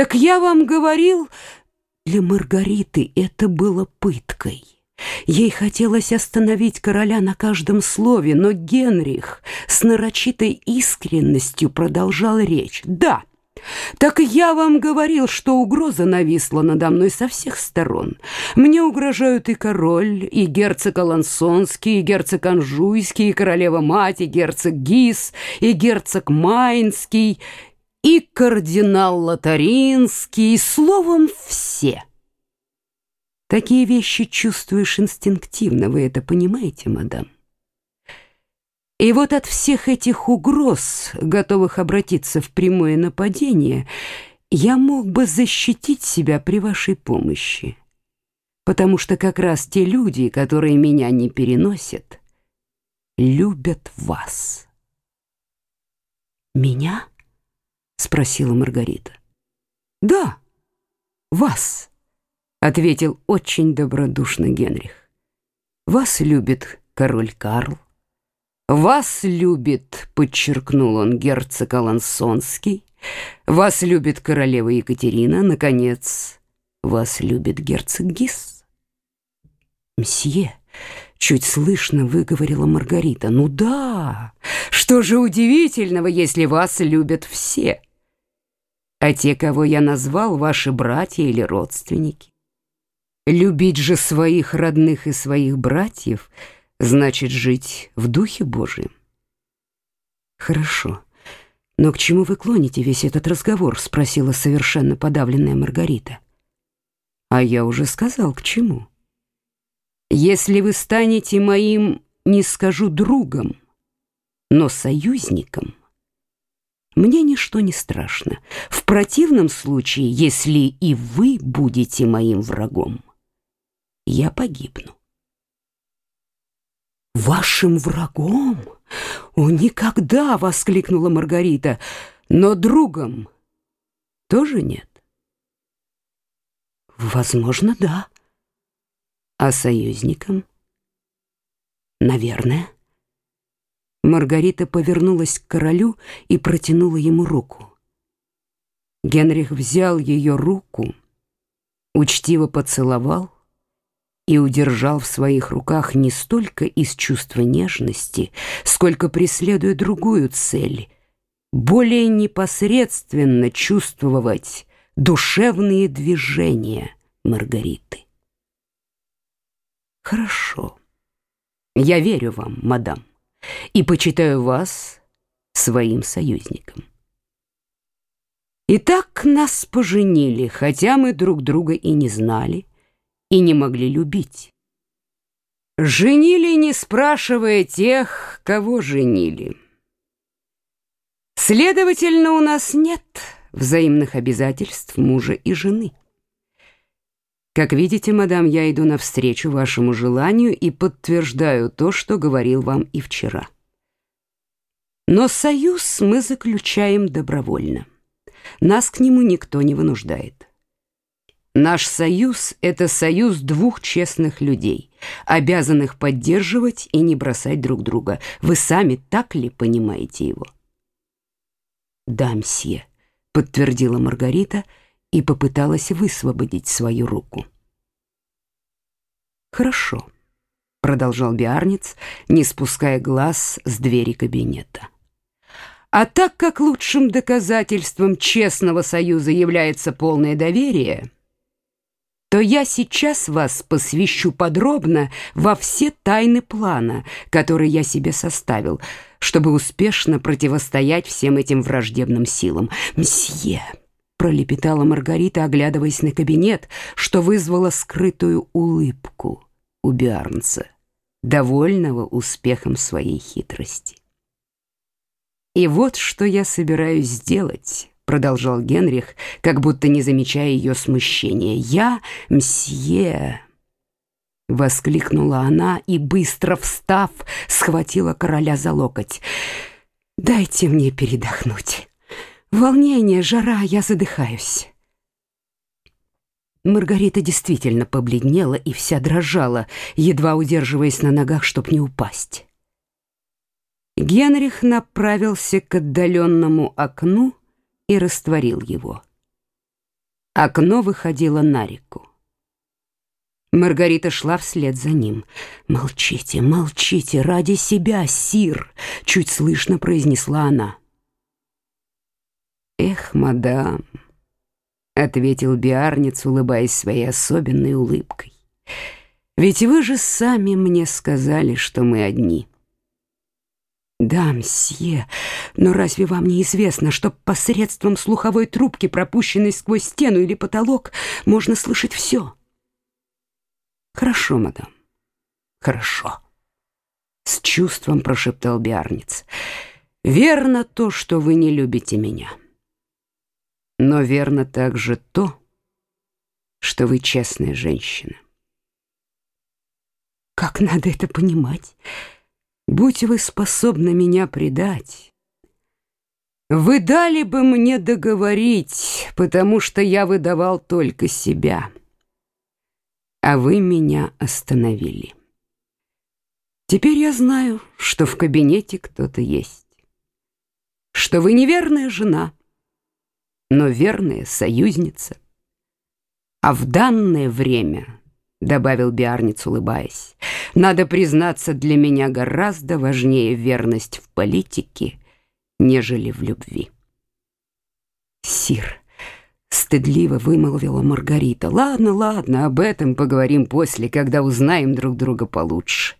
Так я вам говорил, для Маргариты это было пыткой. Ей хотелось остановить короля на каждом слове, но Генрих с нарочитой искренностью продолжал речь. «Да, так я вам говорил, что угроза нависла надо мной со всех сторон. Мне угрожают и король, и герцог Алансонский, и герцог Анжуйский, и королева-мать, и герцог Гис, и герцог Майнский, и кардинал Лотаринский, словом, все». Такие вещи чувствуешь инстинктивно, вы это понимаете, мадам? И вот от всех этих угроз, готовых обратиться в прямое нападение, я мог бы защитить себя при вашей помощи. Потому что как раз те люди, которые меня не переносят, любят вас. «Меня?» — спросила Маргарита. «Да, вас». — ответил очень добродушно Генрих. «Вас любит король Карл. Вас любит, — подчеркнул он, — герцог Алансонский. Вас любит королева Екатерина. Наконец, вас любит герцог Гис». «Мсье», — чуть слышно выговорила Маргарита, — «ну да, что же удивительного, если вас любят все?» А те, кого я назвал, ваши братья или родственники. Любить же своих родных и своих братьев значит жить в Духе Божьем. Хорошо. Но к чему вы клоните весь этот разговор? Спросила совершенно подавленная Маргарита. А я уже сказал, к чему. Если вы станете моим, не скажу другом, но союзником, мне ничто не страшно. В противном случае, если и вы будете моим врагом, я погибну. «Вашим врагом? О, никогда!» — воскликнула Маргарита. «Но другом тоже нет?» «Возможно, да. А союзником?» «Наверное». Маргарита повернулась к королю и протянула ему руку. Генрих взял ее руку, учтиво поцеловал, и удержал в своих руках не столько из чувства нежности, сколько преследуя другую цель — более непосредственно чувствовать душевные движения Маргариты. «Хорошо. Я верю вам, мадам, и почитаю вас своим союзником». Итак, нас поженили, хотя мы друг друга и не знали, и не могли любить. Женили, не спрашивая тех, кого женили. Следовательно, у нас нет взаимных обязательств мужа и жены. Как видите, мадам, я иду навстречу вашему желанию и подтверждаю то, что говорил вам и вчера. Но союз мы заключаем добровольно. Нас к нему никто не вынуждает. Наш союз — это союз двух честных людей, обязанных поддерживать и не бросать друг друга. Вы сами так ли понимаете его? «Да, мсье», — подтвердила Маргарита и попыталась высвободить свою руку. «Хорошо», — продолжал Биарниц, не спуская глаз с двери кабинета. «А так как лучшим доказательством честного союза является полное доверие...» то я сейчас вас посвящу подробно во все тайны плана, который я себе составил, чтобы успешно противостоять всем этим враждебным силам. «Мсье!» — пролепетала Маргарита, оглядываясь на кабинет, что вызвало скрытую улыбку у Биарнца, довольного успехом своей хитрости. «И вот что я собираюсь сделать» продолжал Генрих, как будто не замечая ее смущения. «Я, мсье!» Воскликнула она и, быстро встав, схватила короля за локоть. «Дайте мне передохнуть. Волнение, жара, я задыхаюсь». Маргарита действительно побледнела и вся дрожала, едва удерживаясь на ногах, чтоб не упасть. Генрих направился к отдаленному окну и растворил его. Окно выходило на реку. Маргарита шла вслед за ним. «Молчите, молчите, ради себя, сир!» — чуть слышно произнесла она. «Эх, мадам!» — ответил Биарниц, улыбаясь своей особенной улыбкой. «Ведь вы же сами мне сказали, что мы одни». «Да, мсье, но разве вам не известно, что посредством слуховой трубки, пропущенной сквозь стену или потолок, можно слышать все?» «Хорошо, мадам, хорошо», — с чувством прошептал Биарниц. «Верно то, что вы не любите меня. Но верно также то, что вы честная женщина». «Как надо это понимать?» Будь вы способны меня предать, вы дали бы мне договорить, потому что я выдавал только себя, а вы меня остановили. Теперь я знаю, что в кабинете кто-то есть, что вы неверная жена, но верная союзница, а в данное время — добавил Биарниц, улыбаясь. «Надо признаться, для меня гораздо важнее верность в политике, нежели в любви». «Сир», — стыдливо вымолвила Маргарита, «ладно, ладно, об этом поговорим после, когда узнаем друг друга получше».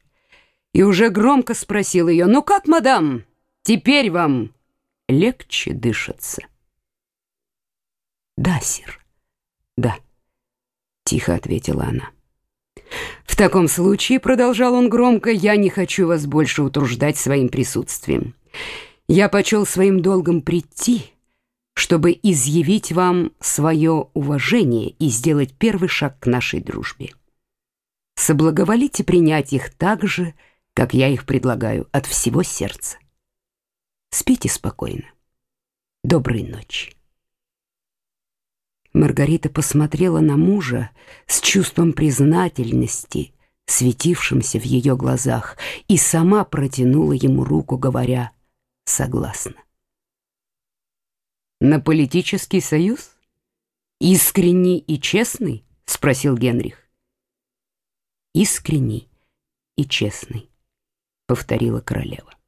И уже громко спросил ее, «Ну как, мадам, теперь вам легче дышаться?» «Да, сир, да», — тихо ответила она. «В таком случае, — продолжал он громко, — я не хочу вас больше утруждать своим присутствием. Я почел своим долгом прийти, чтобы изъявить вам свое уважение и сделать первый шаг к нашей дружбе. Соблаговолите принять их так же, как я их предлагаю, от всего сердца. Спите спокойно. Доброй ночи. Маргарита посмотрела на мужа с чувством признательности, светившимся в ее глазах, и сама протянула ему руку, говоря «согласна». «На политический союз? Искренний и честный?» — спросил Генрих. «Искренний и честный», — повторила королева.